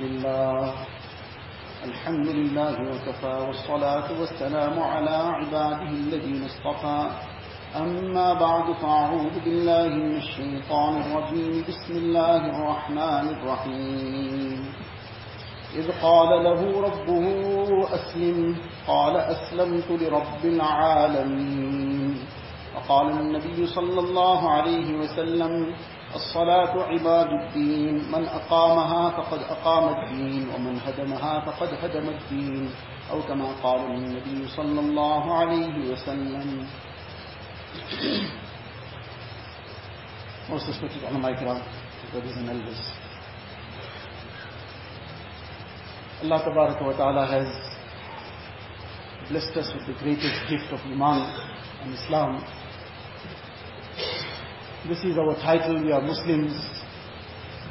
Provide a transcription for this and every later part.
لله. الحمد لله وكفى والصلاة والسلام على عباده الذين اصطفى. أما بعد فأعوذ بالله من الشيطان الرجيم. بسم الله الرحمن الرحيم. إذ قال له ربه أسلم. قال أسلمت لرب العالمين. وقال النبي صلى الله عليه وسلم الصلاة عباد الدين من أقامها فقد أقام الدين ومن هدمها فقد هدم الدين أو كما قال النبي صلى الله عليه وسلم Most respected ulama ikram, brothers and elders. Allah wa Ta'ala has blessed us with the greatest gift of Iman and Islam. This is our title, we are Muslims.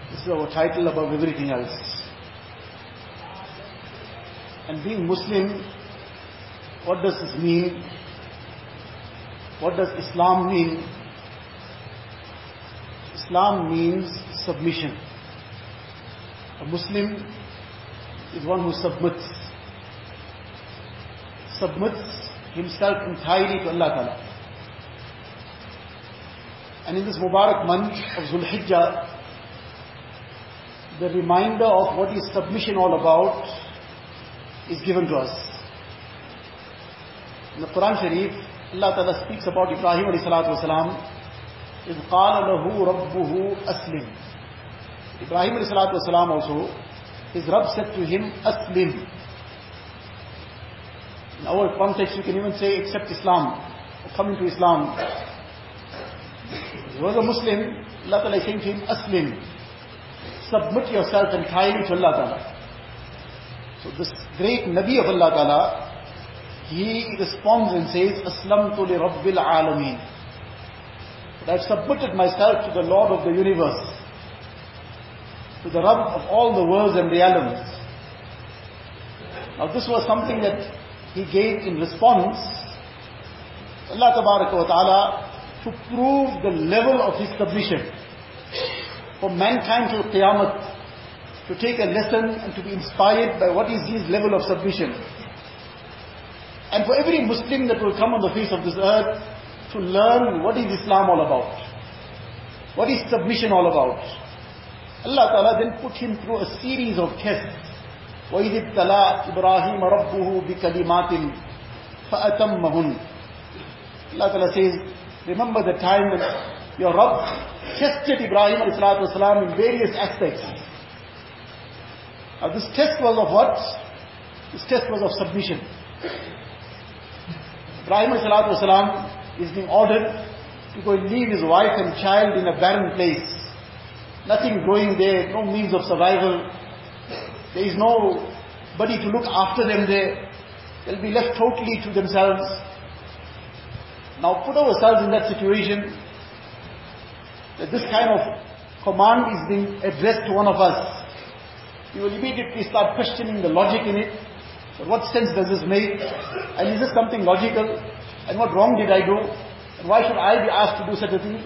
This is our title above everything else. And being Muslim, what does this mean? What does Islam mean? Islam means submission. A Muslim is one who submits. Submits himself entirely to Allah Ta'ala. And in this Mubarak month of Zulhijjah, the reminder of what is submission all about is given to us. In the Quran Sharif, Allah Ta'ala speaks about Ibrahim alayhi salatu wasalam, إِذْ قَالَ لَهُ رَبُّهُ أَسْلِمْ Ibrahim alayhi salatu wasalam also, his Rabb said to him, Aslim. In our context, you can even say, accept Islam, or come into Islam. He was a Muslim, Allah Ta'ala saying to him, Aslim. Submit yourself entirely to Allah Ta'ala. So this great Nabi of Allah Ta'ala, he responds and says, Aslamtu li Rabbil Alameen. That I've submitted myself to the Lord of the universe, to the Rabb of all the worlds and realms. Now this was something that he gave in response. Allah Ta'ala to prove the level of his submission for mankind till Qiyamah to take a lesson and to be inspired by what is his level of submission. And for every Muslim that will come on the face of this earth to learn what is Islam all about. What is submission all about. Allah Ta'ala then put him through a series of tests. وَإِذِ ابْتَلَى إِبْرَاهِيمَ رَبُّهُ بِكَلِمَاتٍ فَأَتَمَّهُنْ Allah Ta'ala says, remember the time when your Rabb tested Ibrahim والسلام, in various aspects. Now this test was of what? This test was of submission. Ibrahim والسلام, is being ordered to go and leave his wife and child in a barren place. Nothing growing there, no means of survival. There is nobody to look after them there. They'll be left totally to themselves. Now put ourselves in that situation that this kind of command is being addressed to one of us. We will immediately start questioning the logic in it. But what sense does this make? And is this something logical? And what wrong did I do? And why should I be asked to do such a thing?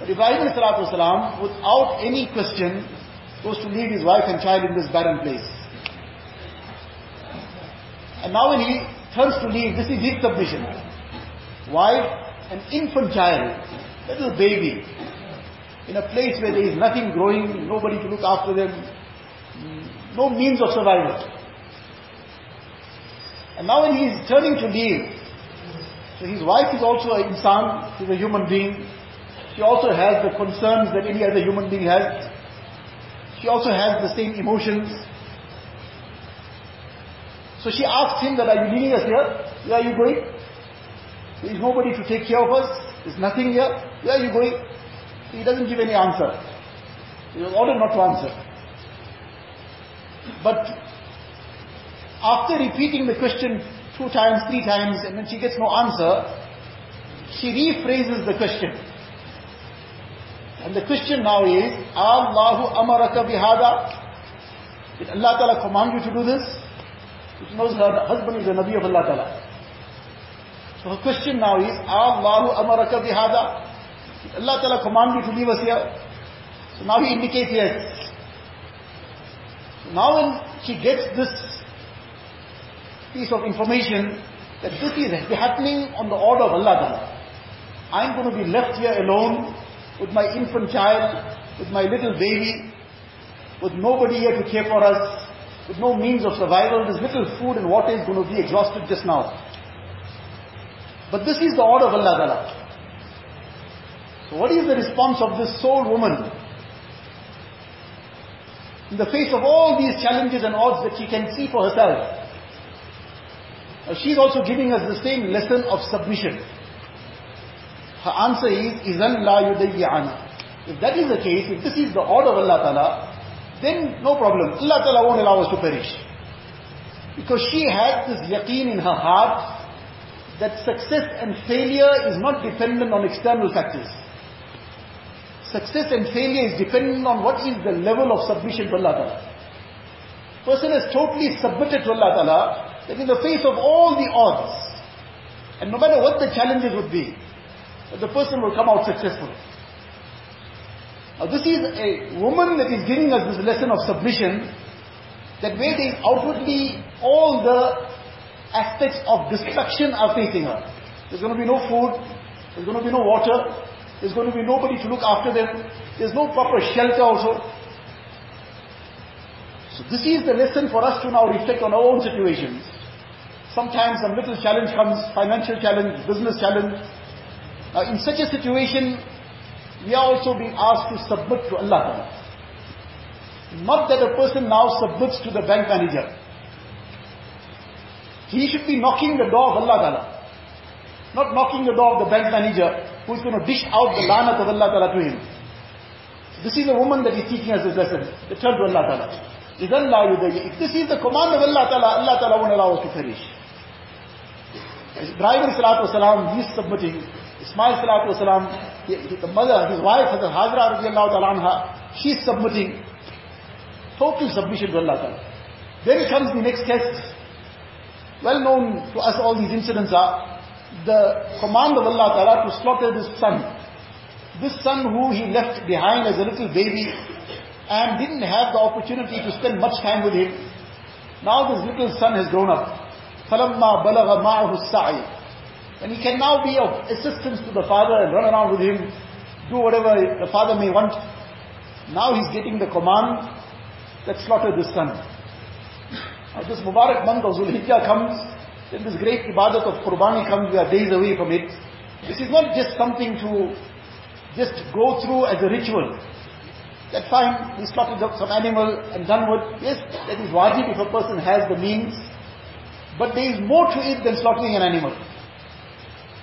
But Ibrahim salam, without any question, goes to leave his wife and child in this barren place. And now when he turns to leave, this is his submission. Why? An infant child, little baby, in a place where there is nothing growing, nobody to look after them, no means of survival. And now when he is turning to leave, so his wife is also an insan, she's a human being. She also has the concerns that any other human being has. She also has the same emotions. So she asks him that, are you leaving us here? Where are you going? There is nobody to take care of us. There's nothing here. Where are you going? He doesn't give any answer. He was ordered not to answer. But after repeating the question two times, three times, and when she gets no answer, she rephrases the question. And the question now is, Allahu amaraka bihada? Did Allah Ta'ala command you to do this? Which knows her husband is the Nabi of Allah Ta'ala. So her question now is, Allahu amaraka bihada? Allah Ta'ala command you to leave us here? So now he indicates yes. Now when she gets this piece of information that this is happening on the order of Allah Ta'ala. I'm going to be left here alone with my infant child, with my little baby, with nobody here to care for us, with no means of survival. This little food and water is going to be exhausted just now. But this is the order of Allah Ta'ala. So what is the response of this soul woman in the face of all these challenges and odds that she can see for herself. Now she's also giving us the same lesson of submission. Her answer is, إِذَنْ لَا يُدَيِّعَنَا If that is the case, if this is the order of Allah Ta'ala, then no problem. Allah Ta'ala won't allow us to perish. Because she had this yaqeen in her heart that success and failure is not dependent on external factors. Success and failure is dependent on what is the level of submission to Allah Ta'ala. Person has totally submitted to Allah Ta'ala, that in the face of all the odds, and no matter what the challenges would be, the person will come out successful. Now this is a woman that is giving us this lesson of submission, that where is outwardly all the aspects of destruction are facing her. There's going to be no food, there's going to be no water, there's going to be nobody to look after them. There's no proper shelter also. So this is the lesson for us to now reflect on our own situations. Sometimes a little challenge comes, financial challenge, business challenge. Now in such a situation, we are also being asked to submit to Allah. Not that a person now submits to the bank manager. He should be knocking the door of Allah Not knocking the door of the bank manager who's going to dish out the lanat of Allah Ta'ala to him. This is a woman that is teaching us this lesson. Return to Allah Ta'ala. If this is the command of Allah Ta'ala, Allah Ta'ala won't allow us to perish. Ibrahim salatu wasalam, he's submitting. Ismail salatu wasalam, the mother, his wife, Hazrat Hajra radiallahu ta'ala anha, she's submitting. Total submission to Allah Ta'ala. Then comes the next test Well known to us all these incidents are, the command of Allah Ta'ala to slaughter this son. This son who he left behind as a little baby and didn't have the opportunity to spend much time with him. Now this little son has grown up. فَلَمَّا بَلَغَ مَعَهُ السَّعِي And he can now be of assistance to the father and run around with him, do whatever the father may want. Now he's getting the command that slaughter this son. Now this Mubarak month of Zulhijjah comes, then this great ibadat of Qurbani comes, we are days away from it. This is not just something to just go through as a ritual. That fine, we slaughtered some animal and done what, yes, that is wajib if a person has the means. But there is more to it than slaughtering an animal.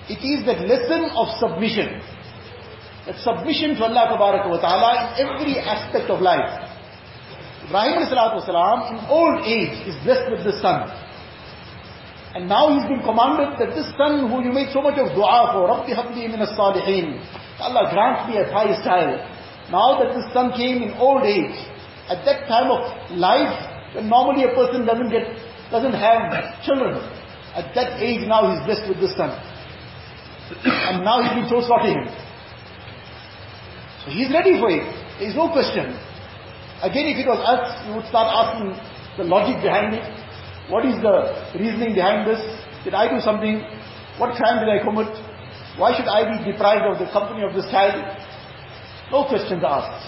It is that lesson of submission. That submission to Allah ta'ala in every aspect of life. Ibrahim in old age is blessed with the son. And now he's been commanded that this son who you made so much of dua for, Rabbi habli min as-salihin, Allah grant me a pious child. Now that this son came in old age, at that time of life, when normally a person doesn't get, doesn't have children, at that age now he's blessed with this son. and now he's been so slaughtering him. So he's ready for it. There is no question. Again, if it was us, we would start asking the logic behind it. What is the reasoning behind this? Did I do something? What crime did I commit? Why should I be deprived of the company of this child? No questions asked.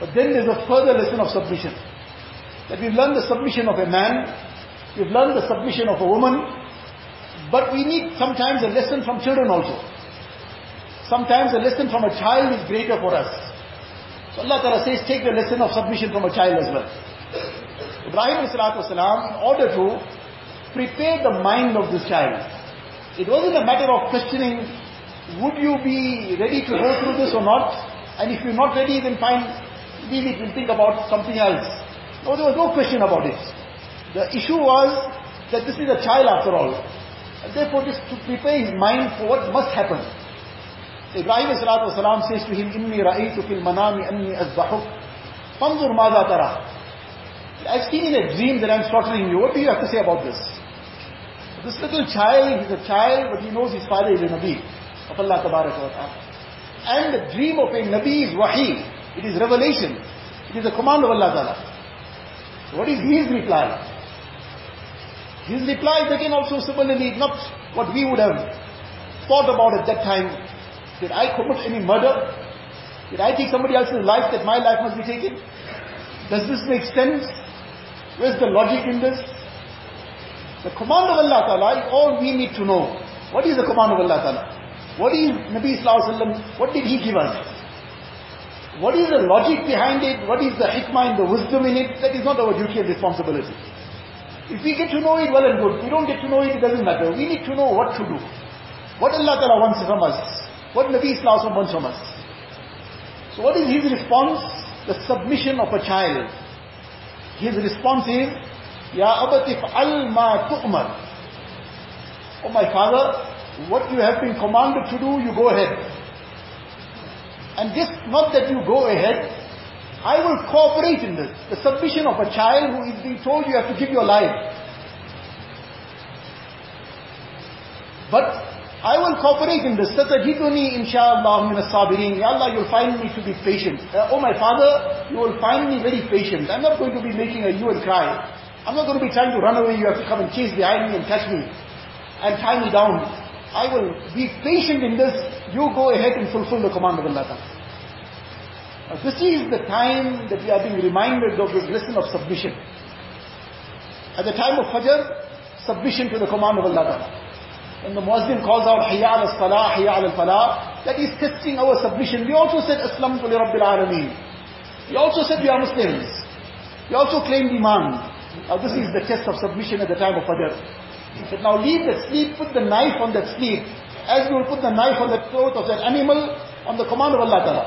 But then there's a further lesson of submission. That we've learned the submission of a man, we've learned the submission of a woman, but we need sometimes a lesson from children also. Sometimes a lesson from a child is greater for us. So Allah Ta'ala says, take the lesson of submission from a child as well. Ibrahim salam, in order to prepare the mind of this child, it wasn't a matter of questioning, would you be ready to go through this or not? And if you're not ready, then fine, leave it, we'll think about something else. No, there was no question about it. The issue was that this is a child after all. And therefore, just to prepare his mind for what must happen. Ibrahim والسلام, says to him, إِنِّي رَأَيْتُ فِي الْمَنَامِ أَنِّي أَذْبَحُكَ فَانْظُرْ مَاذَا تَرَى I've seen in a dream that I'm slaughtering you. What do you have to say about this? This little child, he's a child, but he knows his father is a Nabi of Allah Ta'ala. And the dream of a Nabi is wahi. It is revelation. It is a command of Allah Ta'ala. What is his reply? His reply is again also similarly not what we would have thought about at that time. did I commit any murder? Did I take somebody else's life that my life must be taken? Does this make sense? Where's the logic in this? The command of Allah Ta'ala is all we need to know. What is the command of Allah Ta'ala? What is Nabi Sallallahu Alaihi Wasallam? what did he give us? What is the logic behind it? What is the hikmah and the wisdom in it? That is not our duty and responsibility. If we get to know it, well and good. If we don't get to know it, it doesn't matter. We need to know what to do. What Allah Ta'ala wants from us. What Nabi Islam wants from us. So what is his response? The submission of a child. His response is, Ya abatif al ma tu'mar. Oh my father, what you have been commanded to do, you go ahead. And this, not that you go ahead, I will cooperate in this. The submission of a child who is being told you have to give your life. But cooperate in this. Satajiduni inshaAllah min as-sabirin. Ya Allah, you'll find me to be patient. Uh, oh my father, you will find me very patient. I'm not going to be making a you and cry. I'm not going to be trying to run away. You have to come and chase behind me and catch me and tie me down. I will be patient in this. You go ahead and fulfill the command of Allah. Now, this is the time that we are being reminded of this lesson of submission. At the time of Fajr, submission to the command of Allah. When the Muslim calls out Hayya al Salah, Hayya al Falah, that is testing our submission. We also said Aslamtu li Rabbil Alameen. We also said we are Muslims. We also claimed Iman. Now this is the test of submission at the time of Fajr. Said, now leave that sleep, put the knife on that sleep, as you will put the knife on the throat of that animal on the command of Allah Ta'ala.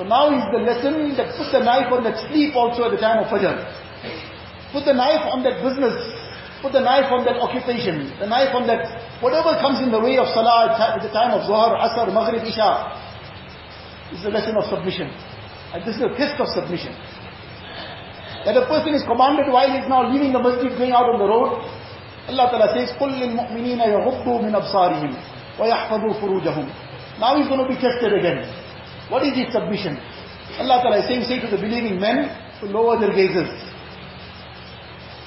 So now is the lesson that put the knife on that sleep also at the time of Fajr. Put the knife on that business Put the knife on that occupation, the knife on that, whatever comes in the way of salah at the time of Zuhr, Asr, Maghrib, Isha. This is a lesson of submission. And this is a test of submission. That a person is commanded while he is now leaving the masjid, going out on the road. Allah Ta'ala says, قُلْ لِلْمُؤْمِنِينَ يَغُضُّوا مِنْ أَبْصَارِهِمْ وَيَحْفَظُوا فُرُوجَهُم Now he's going to be tested again. What is his submission? Allah Ta'ala is saying, say to the believing men to lower their gazes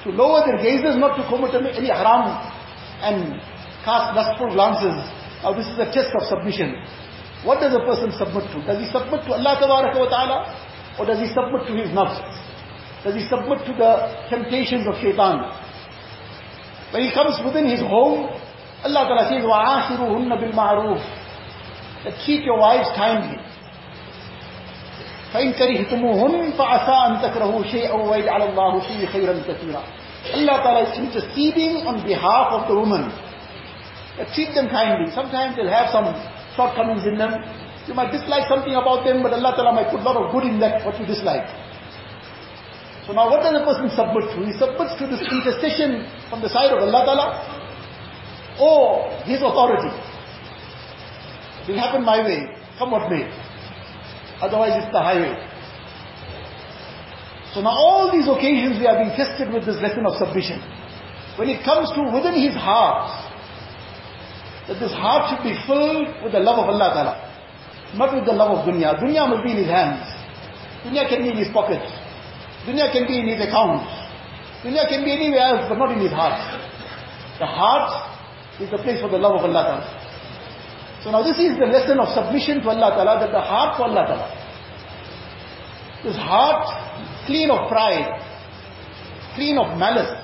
to lower their gazes, not to commit any haram and cast lustful glances. Now this is a test of submission. What does a person submit to? Does he submit to Allah Ta'ala or does he submit to his nafs? Does he submit to the temptations of shaitan? When he comes within his home, Allah Ta'ala says, وَعَاشِرُهُنَّ بِالْمَعْرُوفِ That treat your wives kindly. فإن كرهتموهن فعسى أن تكرهوا شيئا ويجعل الله فيه خيرا كثيرا Allah Ta'ala is interceding on behalf of the woman. treat them kindly. Sometimes they'll have some shortcomings in them. You might dislike something about them, but Allah Ta'ala might put a lot of good in that, what you dislike. So now what does a person submit to? He submits to this intercession from the side of Allah Ta'ala or his authority. It will happen my way, come what may. Otherwise it's the highway. So now all these occasions we are being tested with this lesson of submission. When it comes to within his heart, that this heart should be filled with the love of Allah Ta'ala. Not with the love of dunya. Dunya must be in his hands. Dunya can be in his pocket. Dunya can be in his account. Dunya can be anywhere else, but not in his heart. The heart is the place for the love of Allah Ta'ala. So now this is the lesson of submission to Allah Ta'ala, that the heart for Allah Ta'ala. This heart clean of pride, clean of malice.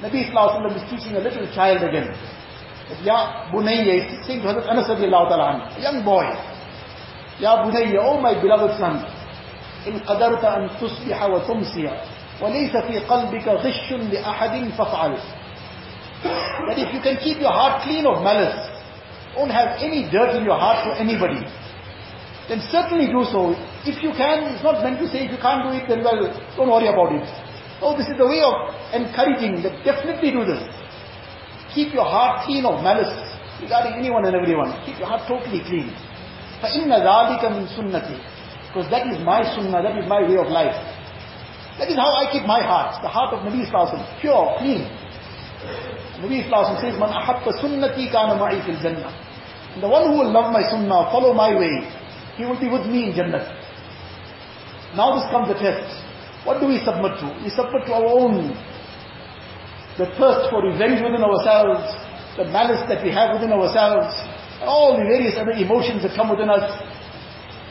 Nabi Sallallahu is teaching a little child again. That, Ya Bunayya, he's saying to Hazrat Anas ta'ala, a young boy. Ya Bunayya, oh my beloved son, إن قدرت أن تصبح وتمسي وليس في قلبك غش لأحد فافعل. That if you can keep your heart clean of malice, don't have any dirt in your heart for anybody, then certainly do so. If you can, it's not meant to say if you can't do it, then well, don't worry about it. Oh, this is the way of encouraging that definitely do this. Keep your heart clean of malice regarding anyone and everyone. Keep your heart totally clean. فَإِنَّ ذَلِكَ مِن سُنَّتِي Because that is my sunnah, that is my way of life. That is how I keep my heart, the heart of Nabi Sallallahu pure, clean. Nabi Sallallahu says, Man ahabba sunnati kana ma'i fil jannah. The one who will love my sunnah, follow my way, he will be with me in Jannah. Now this comes the test. What do we submit to? We submit to our own, the thirst for revenge within ourselves, the malice that we have within ourselves, all the various other emotions that come within us.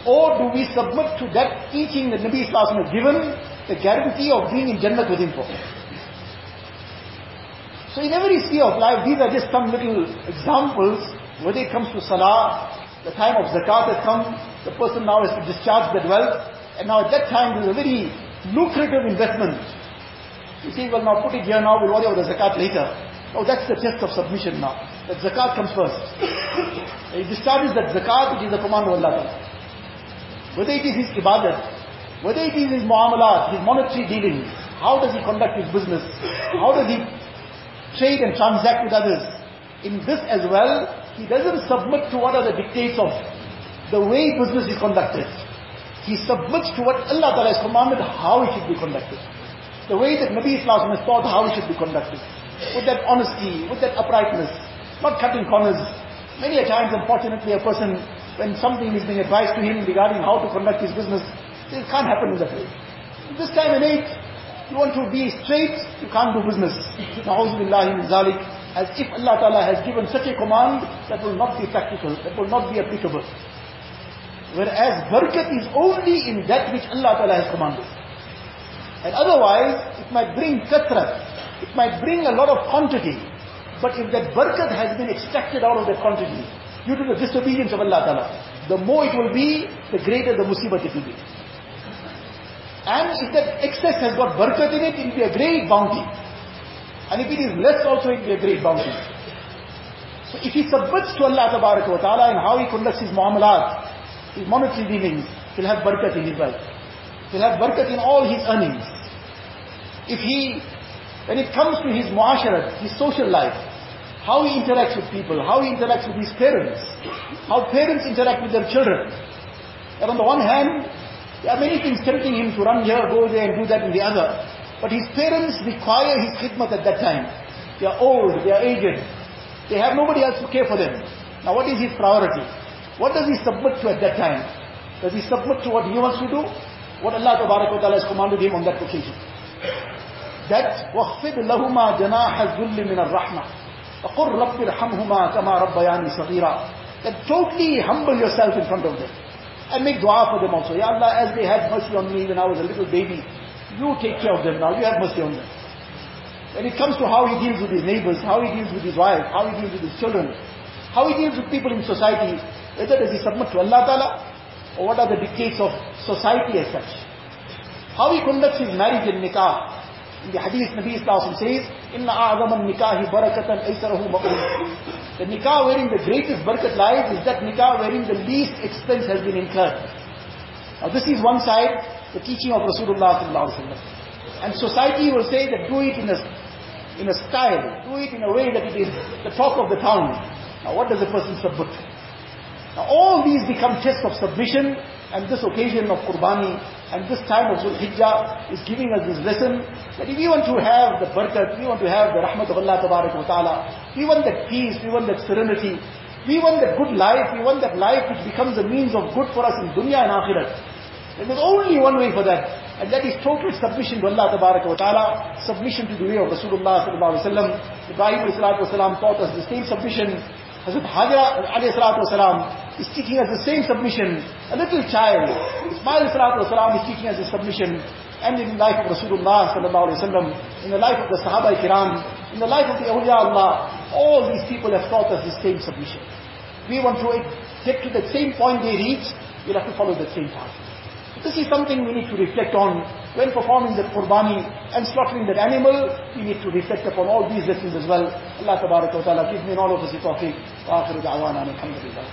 Or do we submit to that teaching that Nabi Islam has given, the guarantee of being in Jannah with him for? So in every sphere of life, these are just some little examples, whether it comes to salah, the time of zakat has come, the person now has to discharge that wealth, and now at that time there's a very lucrative investment. You say, well now put it here now, we'll worry about the zakat later. Oh, that's the test of submission now. That zakat comes first. he discharges that zakat, which is the command of Allah. Whether it is his ibadat, whether it is his muamalat, his monetary dealings, how does he conduct his business, how does he trade and transact with others. In this as well, he doesn't submit to what are the dictates of the way business is conducted. He submits to what Allah Ta'ala has commanded how it should be conducted. The way that Nabi Islam has taught how it should be conducted. With that honesty, with that uprightness, not cutting corners. Many a times, unfortunately, a person, when something is being advised to him regarding how to conduct his business, it can't happen in that way. This time and age, you want to be straight, you can't do business. Zalik as if Allah Ta'ala has given such a command that will not be practical, that will not be applicable. Whereas barakat is only in that which Allah Ta'ala has commanded. And otherwise, it might bring kathrat, it might bring a lot of quantity, but if that barakat has been extracted out of that quantity, due to the disobedience of Allah Ta'ala, the more it will be, the greater the musibat it will be. And if that excess has got barakat in it, it will be a great bounty. And if it is less also, it will be a great bounty. So if he submits to Allah ta'ala and how he conducts his muamalat, his monetary dealings, he'll have barakat in his life. He'll have barakat in all his earnings. If he, when it comes to his muasharat, his social life, how he interacts with people, how he interacts with his parents, how parents interact with their children. And on the one hand, there are many things tempting him to run here, go there and do that and the other. But his parents require his khidmat at that time. They are old, they are aged. They have nobody else to care for them. Now what is his priority? What does he submit to at that time? Does he submit to what he wants to do? What Allah Ta'ala has commanded him on that occasion. That وَخْفِضْ لَهُمَا جَنَاحَ الذُّلِّ مِنَ الرَّحْمَةِ وَقُلْ رَبِّ ارْحَمْهُمَا كَمَا رَبَّيَانِي صَغِيرًا That totally humble yourself in front of them. And make dua for them also. Ya Allah, as they had mercy on me when I was a little baby, you take care of them now. You have mercy on them. When it comes to how he deals with his neighbors, how he deals with his wife, how he deals with his children, how he deals with people in society, whether does he submit to Allah Ta'ala or what are the dictates of society as such. How he conducts his marriage and nikah. In the hadith, Nabi Islam says, Inna a'zam nikahi barakatan aysarahu ma'un. The nikah wherein the greatest barakat lies is that nikah wherein the least expense has been incurred. Now this is one side the teaching of Rasulullah And society will say that do it in a, in a style, do it in a way that it is the talk of the town. Now what does a person submit Now all these become tests of submission and this occasion of Qurbani and this time of Zul Hijjah is giving us this lesson that if we want to have the barakat, we want to have the rahmat of Allah ta'ala, we want that peace, we want that serenity, we want that good life, we want that life which becomes a means of good for us in dunya and akhirat. And There is only one way for that. And that is total submission to Allah ta'ala, submission to the way of Rasulullah sallallahu alayhi wa sallam. Ibrahim alayhi salatu taught us the same submission. Hazrat Hajra alayhi is teaching us the same submission. A little child, Ismail salatu is teaching us the submission. And in the life of Rasulullah sallallahu alayhi in the life of the Sahaba kiram, in the life of the awliya Allah, all these people have taught us the same submission. We want to get to the same point they reach, we'll have to follow the same path. This is something we need to reflect on when performing the qurbani and slaughtering that animal. We need to reflect upon all these lessons as well. Allah ta'ala give me all of us the tawfiq. Wa akhiru da'wana alhamdulillah.